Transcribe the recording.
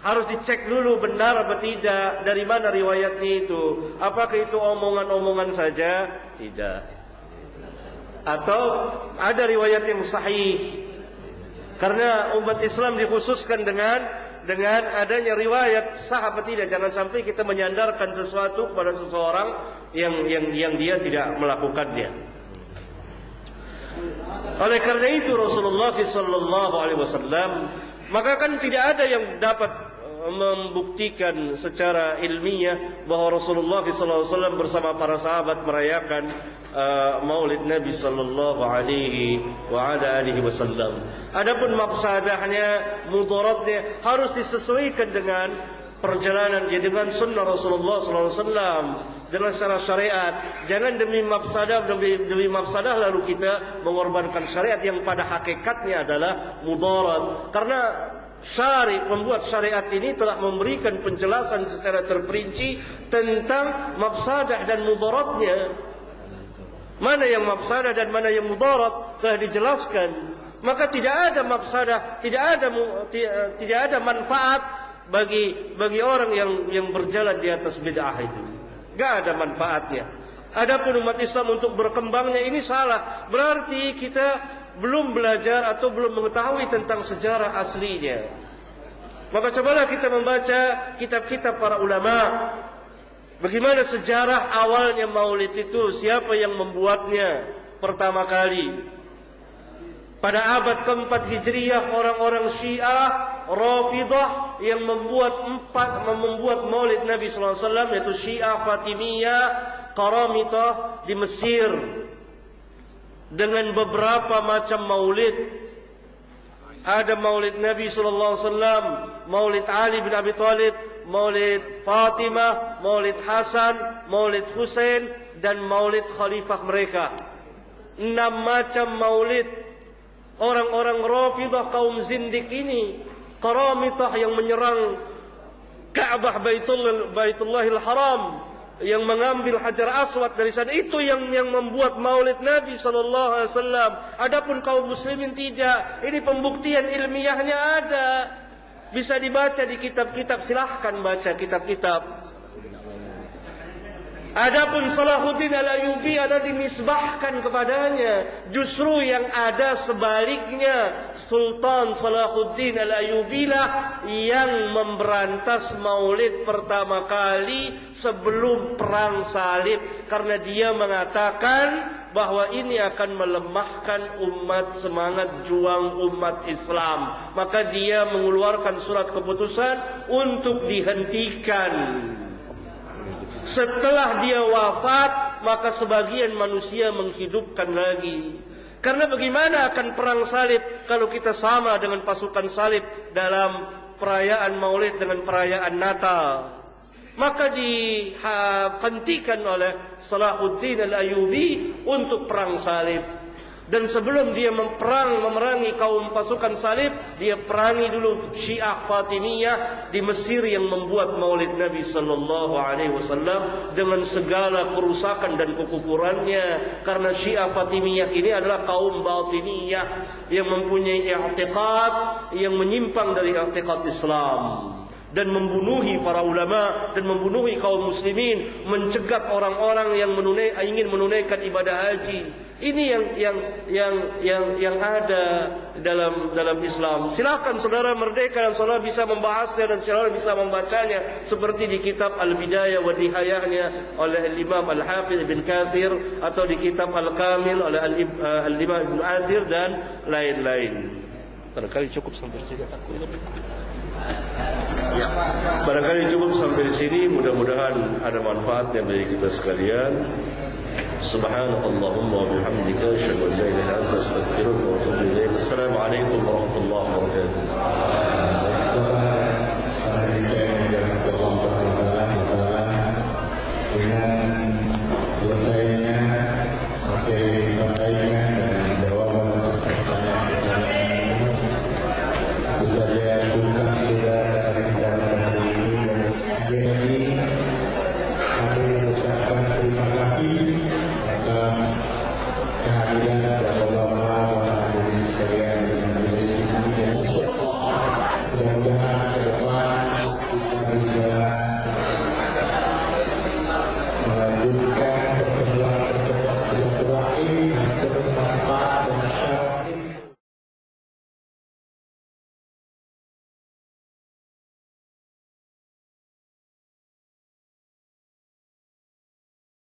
Harus dicek dulu benar atau tidak dari mana riwayatnya itu. Apakah itu omongan-omongan saja? Tidak. Atau ada riwayat yang sahih. Karena umat Islam dikhususkan dengan dengan adanya riwayat sah atau tidak. Jangan sampai kita menyandarkan sesuatu kepada seseorang yang yang yang dia tidak melakukannya. Oleh karena itu Rasulullah sallallahu alaihi wasallam maka kan tidak ada yang dapat membuktikan secara ilmiah bahawa Rasulullah SAW bersama para sahabat merayakan uh, Maulid Nabi Sallallahu Alaihi Wasallam. Adapun maksadahnya, mudaratnya harus disesuaikan dengan perjalanan dia dengan sunnah Rasulullah SAW dengan secara syariat. Jangan demi mafsadah demi, demi mafsadah lalu kita mengorbankan syariat yang pada hakikatnya adalah mudarat. Karena syari pembuat syariat ini telah memberikan penjelasan secara terperinci tentang mafsadah dan mudaratnya mana yang mafsadah dan mana yang mudarat telah dijelaskan maka tidak ada mafsadah tidak ada tidak ada manfaat bagi bagi orang yang yang berjalan di atas bid'ah itu enggak ada manfaatnya adapun umat Islam untuk berkembangnya ini salah berarti kita belum belajar atau belum mengetahui tentang sejarah aslinya. Maka cobalah kita membaca kitab-kitab para ulama. Bagaimana sejarah awalnya maulid itu, siapa yang membuatnya pertama kali. Pada abad keempat Hijriyah, orang-orang Syiah, Rafidah yang membuat empat membuat maulid Nabi SAW, yaitu Syiah, Fatimiyah, Karamitah di Mesir dengan beberapa macam maulid. Ada maulid Nabi sallallahu alaihi wasallam, maulid Ali bin Abi Thalib, maulid Fatimah, maulid Hasan, maulid Husain dan maulid khalifah mereka. Enam macam maulid orang-orang Rafidah kaum zindik ini, karamitah yang menyerang Ka'bah Baitullah Baitullahil Haram yang mengambil hajar aswad dari sana. Itu yang yang membuat maulid Nabi sallallahu alaihi wasallam. Adapun kaum muslimin tidak. Ini pembuktian ilmiahnya ada. Bisa dibaca di kitab-kitab. Silahkan baca kitab-kitab Adapun Salahuddin Al-Ayubi ada dimisbahkan kepadanya. Justru yang ada sebaliknya. Sultan Salahuddin Al-Ayubi lah yang memberantas maulid pertama kali sebelum perang salib. Karena dia mengatakan bahawa ini akan melemahkan umat semangat juang umat Islam. Maka dia mengeluarkan surat keputusan untuk dihentikan. Setelah dia wafat, maka sebagian manusia menghidupkan lagi. Karena bagaimana akan perang salib kalau kita sama dengan pasukan salib dalam perayaan maulid dengan perayaan natal. Maka dihentikan oleh Salahuddin al-Ayubi untuk perang salib. Dan sebelum dia memperang memerangi kaum pasukan salib, dia perangi dulu Syiah Fatimiyah di Mesir yang membuat Maulid Nabi sallallahu alaihi wasallam dengan segala kerusakan dan kekufurannya. Karena Syiah Fatimiyah ini adalah kaum batiniyah yang mempunyai i'tiqad yang menyimpang dari i'tiqad Islam dan membunuhi para ulama dan membunuhi kaum muslimin mencegat orang-orang yang menunai, ingin menunaikan ibadah haji. Ini yang yang yang yang yang ada dalam dalam Islam. Silakan saudara merdeka dan saudara bisa membahasnya dan saudara bisa membacanya seperti di kitab Al-Bidayah wa Nihayahnya oleh Imam Al-Hafidh Ibn Kathir atau di kitab Al-Kamil oleh Al-Imam Ibn Azir dan lain-lain. Barangkali cukup sampai sini Ya. Barangkali cukup sampai di sini. Mudah-mudahan ada manfaatnya bagi kita sekalian. Subhanallahumma wa bihamdika asyhadu an la ilaha illa anta astaghfiruka wa atubu ilaik. Assalamualaikum warahmatullahi wabarakatuh.